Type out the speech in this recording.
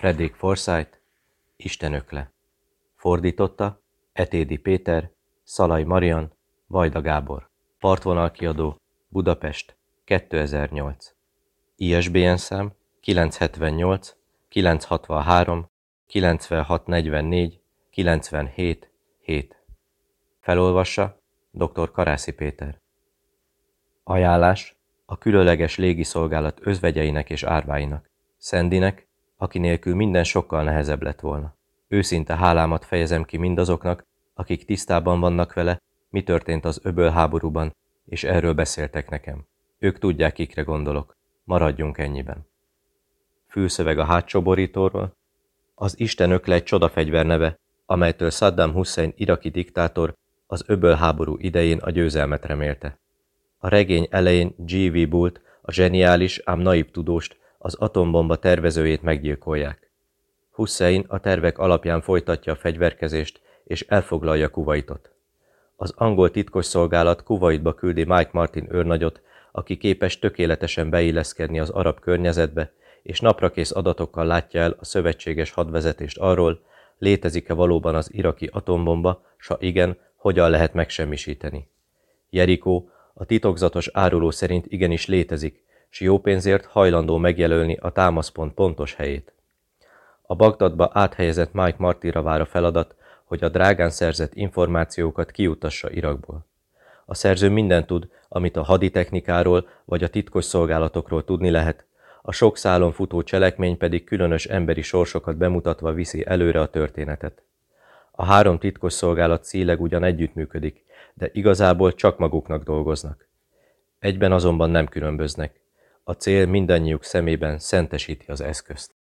Fredrik Forsyth, Istenökle. Fordította Etédi Péter, Szalai Marian, Vajda Gábor. Partvonalkiadó, Budapest, 2008. ISBN szám 978 963 9644 97 7. Felolvassa dr. Karászi Péter. Ajánlás a különleges légiszolgálat özvegyeinek és árváinak. Szendinek, aki nélkül minden sokkal nehezebb lett volna. Őszinte hálámat fejezem ki mindazoknak, akik tisztában vannak vele, mi történt az öböl háborúban, és erről beszéltek nekem. Ők tudják, kikre gondolok. Maradjunk ennyiben. Fülszöveg a hátsó borítóról. Az Isten ökle egy csodafegyver neve, amelytől Saddam Hussein iraki diktátor az öböl háború idején a győzelmet remélte. A regény elején G.V. Bult, a zseniális, ám naív tudóst, az atombomba tervezőjét meggyilkolják. Hussein a tervek alapján folytatja a fegyverkezést, és elfoglalja Kuwaitot. Az angol titkosszolgálat Kuwaitba küldi Mike Martin őrnagyot, aki képes tökéletesen beilleszkedni az arab környezetbe, és naprakész adatokkal látja el a szövetséges hadvezetést arról, létezik-e valóban az iraki atombomba, s ha igen, hogyan lehet megsemmisíteni. Jerikó a titokzatos áruló szerint igenis létezik, s jó pénzért hajlandó megjelölni a támaszpont pontos helyét. A Bagdadba áthelyezett Mike Martira vár a feladat, hogy a drágán szerzett információkat kiutassa Irakból. A szerző mindent tud, amit a haditechnikáról vagy a titkos szolgálatokról tudni lehet, a sok szálon futó cselekmény pedig különös emberi sorsokat bemutatva viszi előre a történetet. A három titkos szolgálat szíleg ugyan együttműködik, de igazából csak maguknak dolgoznak. Egyben azonban nem különböznek. A cél mindannyiuk szemében szentesíti az eszközt.